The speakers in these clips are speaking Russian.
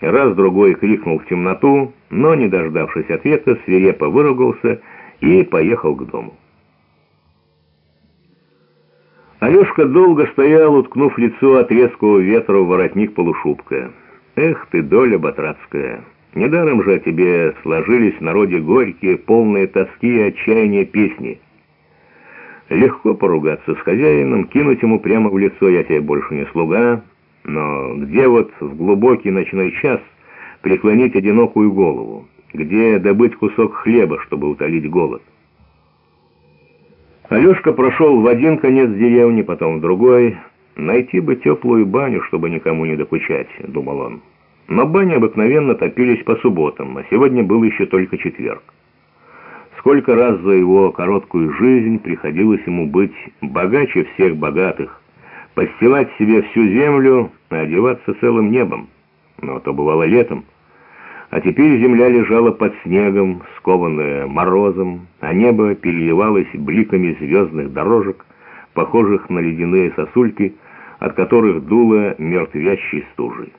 Раз-другой крикнул в темноту, но, не дождавшись ответа, свирепо выругался и поехал к дому. Алешка долго стоял, уткнув лицо от резкого ветра в воротник полушубка. «Эх ты, доля батрацкая! Недаром же о тебе сложились в народе горькие, полные тоски и отчаяния песни. Легко поругаться с хозяином, кинуть ему прямо в лицо «я тебе больше не слуга», но где вот в глубокий ночной час преклонить одинокую голову? Где добыть кусок хлеба, чтобы утолить голод? Алешка прошел в один конец деревни, потом в другой. Найти бы теплую баню, чтобы никому не докучать, думал он. Но бани обыкновенно топились по субботам, а сегодня был еще только четверг. Сколько раз за его короткую жизнь приходилось ему быть богаче всех богатых, постилать себе всю землю и одеваться целым небом. Но то бывало летом. А теперь земля лежала под снегом, скованная морозом, а небо переливалось бликами звездных дорожек, похожих на ледяные сосульки, от которых дуло мертвящей стужей.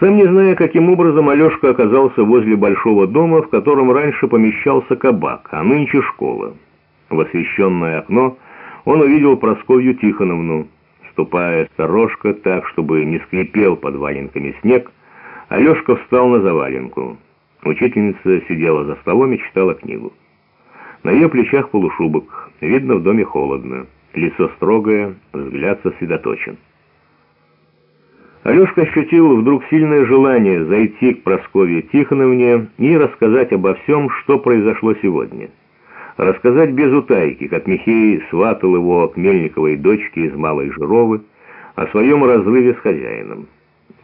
Сам не зная, каким образом Алешка оказался возле большого дома, в котором раньше помещался кабак, а нынче школа. В освещенное окно он увидел Просковью Тихоновну. Ступая сторожка так, чтобы не скрипел под валенками снег, Алешка встал на заваленку. Учительница сидела за столом и читала книгу. На ее плечах полушубок, видно, в доме холодно, лицо строгое, взгляд сосредоточен. Алешка ощутил вдруг сильное желание зайти к Прасковье Тихоновне и рассказать обо всем, что произошло сегодня рассказать без утайки, как Михей сватал его к Мельниковой дочке из Малой Жировы, о своем разрыве с хозяином.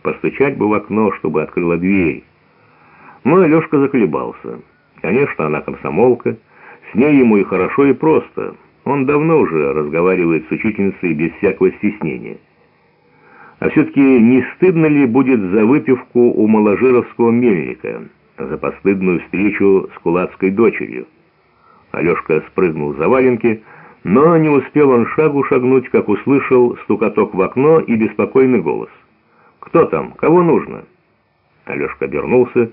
Постучать бы в окно, чтобы открыла дверь. Но Алешка заколебался. Конечно, она комсомолка, с ней ему и хорошо, и просто. Он давно уже разговаривает с учительницей без всякого стеснения. А все-таки не стыдно ли будет за выпивку у маложировского мельника, за постыдную встречу с кулацкой дочерью? Алешка спрыгнул за валенки, но не успел он шагу шагнуть, как услышал стукоток в окно и беспокойный голос. «Кто там? Кого нужно?» Алешка обернулся.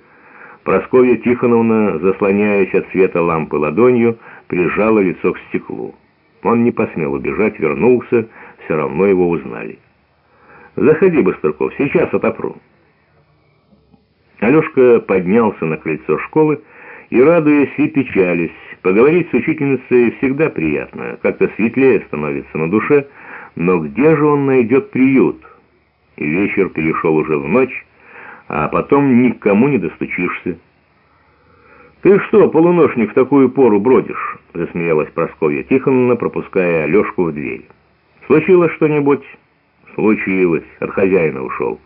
Прасковья Тихоновна, заслоняясь от света лампы ладонью, прижала лицо к стеклу. Он не посмел убежать, вернулся, все равно его узнали. «Заходи, Быстрыков, сейчас отопру». Алешка поднялся на крыльцо школы и, радуясь, и печались, Поговорить с учительницей всегда приятно, как-то светлее становится на душе, но где же он найдет приют? И вечер перешел уже в ночь, а потом никому не достучишься. «Ты что, полуношник, в такую пору бродишь?» — засмеялась Прасковья Тихоновна, пропуская Алешку в дверь. «Случилось что-нибудь?» «Случилось. От хозяина ушел».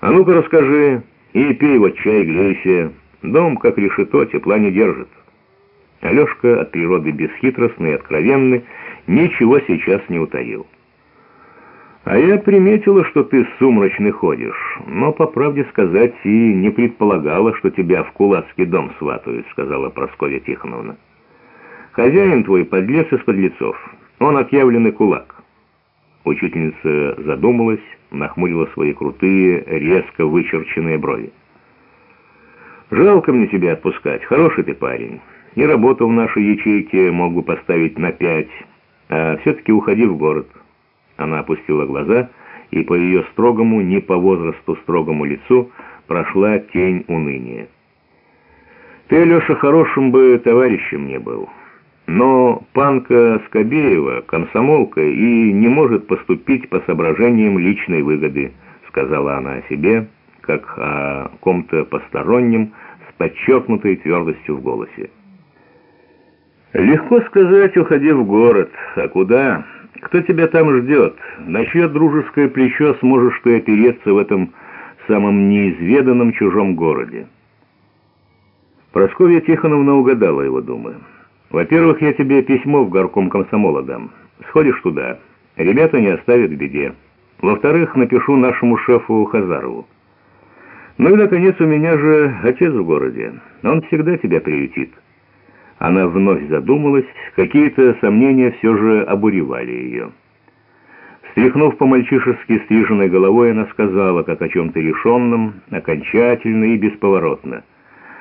«А ну-ка расскажи, и пей вот чай, грейся. Дом, как решето, тепла не держит». Алешка от природы бесхитростный и откровенный, ничего сейчас не утаил. «А я приметила, что ты сумрачный ходишь, но, по правде сказать, и не предполагала, что тебя в кулацкий дом сватают», — сказала Прасковья Тихоновна. «Хозяин твой подлец из подлецов, он отъявленный кулак». Учительница задумалась, нахмурила свои крутые, резко вычерченные брови. «Жалко мне тебя отпускать, хороший ты парень». И работу в нашей ячейке мог бы поставить на пять, а все-таки уходи в город». Она опустила глаза, и по ее строгому, не по возрасту строгому лицу прошла тень уныния. «Ты, Алеша, хорошим бы товарищем не был». Но панка Скобеева комсомолка и не может поступить по соображениям личной выгоды, сказала она о себе, как о ком-то постороннем, подчеркнутой твердостью в голосе. Легко сказать, уходи в город. А куда? Кто тебя там ждет? На чье дружеское плечо сможешь ты опереться в этом самом неизведанном чужом городе? Просковья Тихоновна угадала его думы. Во-первых, я тебе письмо в горком комсомола дам. Сходишь туда. Ребята не оставят в беде. Во-вторых, напишу нашему шефу Хазарову. Ну и, наконец, у меня же отец в городе. Он всегда тебя приютит. Она вновь задумалась, какие-то сомнения все же обуревали ее. Стряхнув по-мальчишески стриженной головой, она сказала, как о чем-то решенном, окончательно и бесповоротно —